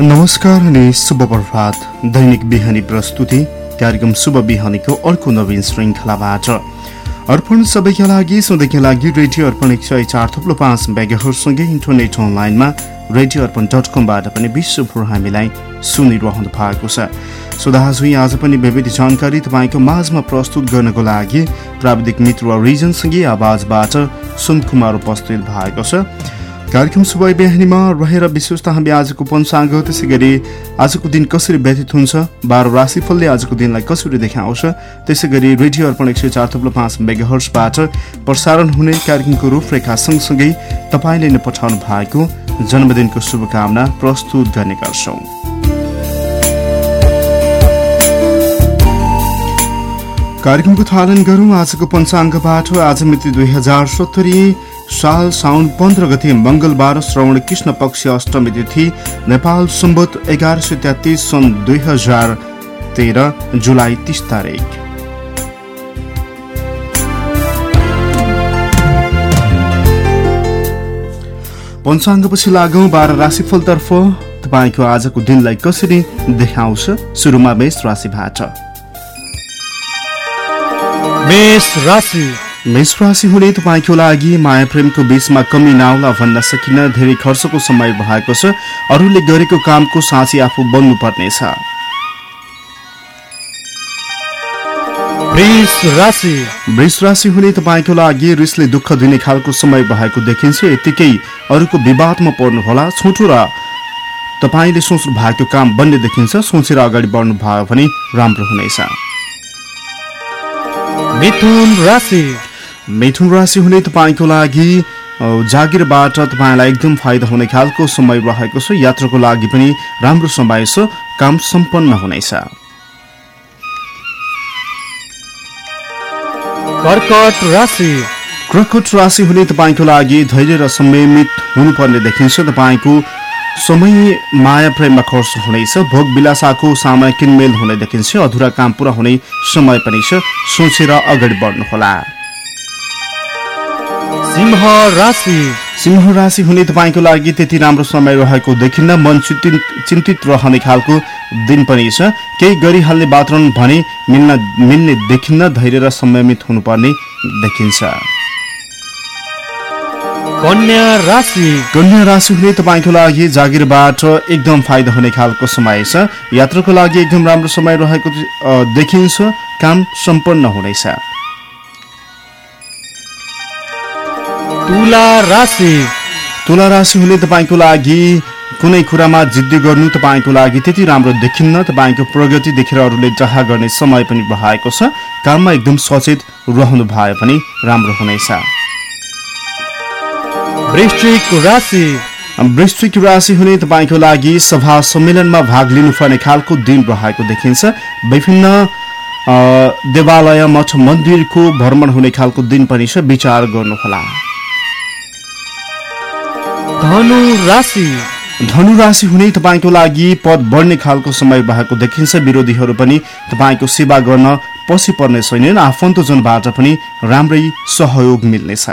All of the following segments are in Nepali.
नमस्कार अनि शुभ प्रभात। दैनिक बिहानी प्रस्तुति कार्यक्रम शुभ बिहानीको अर्को नवीन श्रृङ्खलाबाट। अर्पण सबैका लागि सधैँका लागि रेडियो अर्पण एक सय चार थुप्रो पाँच मेगाहरूसँगै इन्टरनेट अनलाइनमा रेडियो अर्पण डट कमबाट पनि विश्वभर हामीलाई सुनिरहनु भएको छ। सुधाजुई आज पनि विविध जानकारी तपाईँको माझमा प्रस्तुत गर्नको लागि प्राविधिक मित्र रिजनसँगै आवाजबाट सुन कुमार उपस्थित भएको छ। कार्यक्रम सुबह बिहानीमा रहेर विशेष त हामी आजको पञ्चाङ्ग त्यसै गरी आजको दिन कसरी व्यतीत हुन्छ बाह्र राशिफलले आजको दिनलाई कसरी देखाउँछ त्यसै गरी रेडियो अर्पण एक सय चार थप्लो पाँच मेगाहर्सबाट प्रसारण हुने कार्यक्रमको रूपरेखा सँगसँगै तपाईँले नै पठाउनु भएको जन्मदिनको शुभकामना प्रस्तुत गर्ने गर्छौँ। कार्यक्रमको थालन गरौँ आजको पञ्चाङ्गबाट आज मिति दुई हजार सत्तरी साल साउन पन्ध्र गते मंगलबार श्रवण कृष्ण पक्ष अष्टमी तिथि नेपाल सम्बत एघार सय तेत्तिस सन् दुई हजार तेह्र जुलाई तिस तारिक। पञ्चाङ्गपछि लागौँ बाह्र राशिफलतर्फ। तपाईँको आजको दिनलाई कसरी देखाउँछ? सुरुमा मेष राशिबाट। मेष राशि। मेष राशि हुने तपाईँको लागि माया प्रेमको बीचमा कमी नआउला भन्न सकिन धेरै खर्चको समय भएको छ। अरूले गरेको कामको साँची आफू बन्नुपर्नेछ। वृष राशि। हुने तपाईँको लागि रिसले दुःख दिने खालको समय भएको देखिन्छ। यतिकै अरूको विवादमा पर्नुहोला छोटो र तपाईँले सोच्नु भएको काम बन्ने देखिन्छ। सोचेर अगाडि बढ्नु भयो भने राम्रो हुनेछ। मिथुन राशि हुने तपाईँको लागि जागिरबाट तपाईँलाई एकदम फाइदा हुने खालको समय रहेको छ। यात्राको लागि पनि राम्रो समय छ। काम सम्पन्न हुनेछ। कर्कट राशि। कर्कट राशि हुने तपाईँको लागि धैर्य र संयमित हुनुपर्ने देखिन्छ। तपाईँको समय माया प्रेममा खर्च हुनेछ। भोग विलासाको सामा किनमेल हुने देखिन्छ। अधुरा काम पुरा हुने समय पनि छ। सोचेर अगाडि बढ्नुहोला। सिंह राशि। सिंह राशि हुने तपाईँको लागि त्यति राम्रो समय रहेको देखिन्न। मन चिन्तित रहने खालको दिन पनि छ। केही गरिहाल्ने वातावरण भने मिल्न मिल्ने देखिन्न धैर्य र संयमित हुनुपर्ने देखिन्छ। कन्या राशि। कन्या राशि हुने तपाईँको लागि जागिरबाट एकदम फाइदा हुने खालको समय छ। यात्राको लागि एकदम राम्रो समय रहेको देखिन्छ। काम सम्पन्न हुनेछ। तुला राशि। तुला राशि हुने तपाईँको लागि कुनै कुरामा जिद्दी गर्नु तपाईँको लागि त्यति राम्रो देखिन्न। तपाईँको प्रगति देखेर अरूले जहा गर्ने समय पनि बहाएको छ। काममा एकदम सचेत रहनु भए पनि राम्रो हुनेछ। वृश्चिक राशि। वृश्चिक राशि हुने तपाईँको लागि सभा सम्मेलनमा भाग लिनुपर्ने खालको दिन रहेको देखिन्छ। विभिन्न देवालय मठ मन्दिरको भ्रमण हुने खालको दिन पनि छ। विचार गर्नुहोला। धनु राशि धनु राशि हुने तपाईँको लागि पद बढ्ने खालको समय भएको देखिन्छ। विरोधीहरू पनि तपाईँको सेवा गर्न पछि पर्ने छैनन्। आफन्तजनबाट पनि राम्रै सहयोग मिल्नेछ।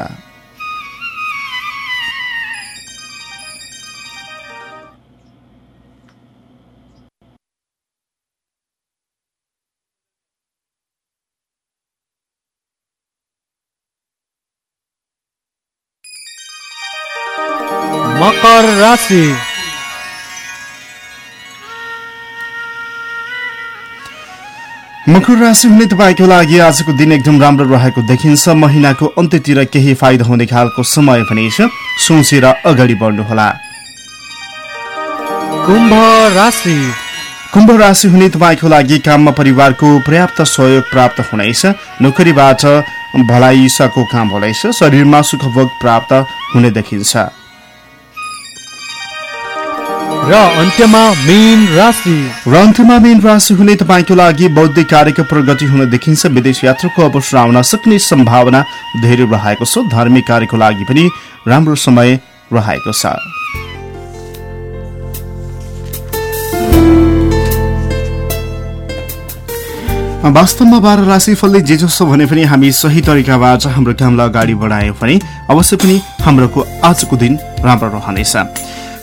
मकर राशि। मकर राशि हुने तपाईँको लागि आजको दिन एकदम राम्रो रहेको देखिन्छ। महिनाको अन्त्यतिर केही फाइदा हुने खालको समय पनि छ। सोचेर अगाडि बढ्नुहोला। कुम्भ राशि। कुम्भ राशि हुने तपाईँको लागि काममा परिवारको पर्याप्त सहयोग प्राप्त हुनेछ। नोकरीबाट भलाइसाको काम हुनेछ। शरीरमा सुखभोग प्राप्त हुने देखिन्छ। र अन्त्यमा मेन राशि। र अन्त्यमा मेन राशि हुने तपाईँको लागि बौद्धिक कार्यको प्रगति हुन देखिन्छ। विदेश यात्राको अवसर आउन सक्ने सम्भावना धेरै रहेको छ। धार्मिक कार्यको लागि पनि राम्रो समय रहेको छ। वास्तवमा बाह्र राशिफलले जे जसो भने पनि हामी सही तरिकाबाट हाम्रो कामलाई अगाडि बढायौँ भने अवश्य पनि हाम्रो आजको दिन राम्रो रहनेछ।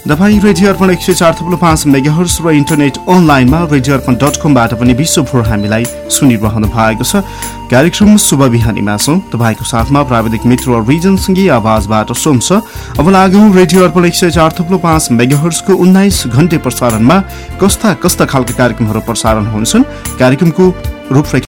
तपाईँ रेडियो अर्पण एक सय चार थप्लो पाँच मेगाहर्स र इन्टरनेट अनलाइनमा रेडियो अर्पण डट कमबाट पनि विश्वभर हामीलाई सुनिरहनु भएको छ। कार्यक्रम शुभ बिहानीमा छौँ। तपाईँको साथमा प्राविधिक मित्र रिजनसँगै आवाजबाट सोम छ अब लागौँ रेडियो अर्पण एक सय चार थप्लो पाँच मेगाहर्सको उन्नाइस घन्टे प्रसारणमा कस्ता कस्ता खालका कार्यक्रमहरू प्रसारण हुन्छन्। कार्यक्रमको रूपरेखा